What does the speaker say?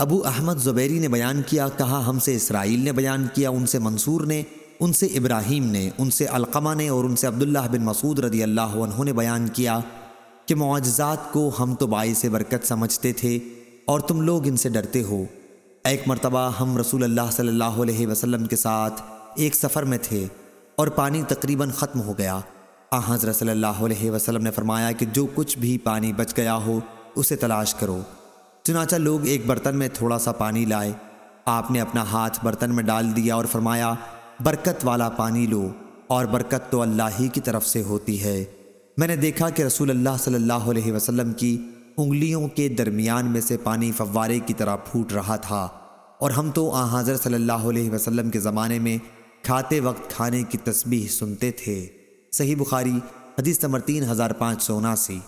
ابو احمد زبیری نے بیان کیا، کہا، ہم سے اسرائیل نے بیان کیا، ان سے منصور نے، ان سے ابراہیم نے، ان سے القمہ نے اور ان سے عبداللہ بن مسعود رضی اللہ عنہ نے بیان کیا کہ معجزات کو ہم تو باعث برکت سمجھتے تھے اور تم لوگ ان سے ڈرتے ہو۔ ایک مرتبہ ہم رسول اللہ صلی اللہ علیہ وسلم کے ساتھ ایک سفر میں تھے اور پانی تقریباً ختم ہو گیا۔ آ، حضرت صلی اللہ علیہ وسلم نے فرمایا کہ جو کچھ بھی پانی بچ گیا ہو، اسے تلاش کرو۔ چنانچہ لوگ ایک برتن میں تھوڑا سا پانی لائے۔ آپ نے اپنا ہاتھ برتن میں ڈال دیا اور فرمایا، برکت والا پانی لو اور برکت تو اللہ ہی کی طرف سے ہوتی ہے۔ میں نے دیکھا کہ رسول اللہ صلی اللہ علیہ وسلم کی انگلیوں کے درمیان میں سے پانی فوارے کی طرح پھوٹ رہا تھا۔ اور ہم تو آ حضر صلی اللہ علیہ وسلم کے زمانے میں کھاتے وقت کھانے کی تسبیح سنتے تھے۔ صحیح بخاری، حدیث نمبر تین ہزار پانچ سو اناسی۔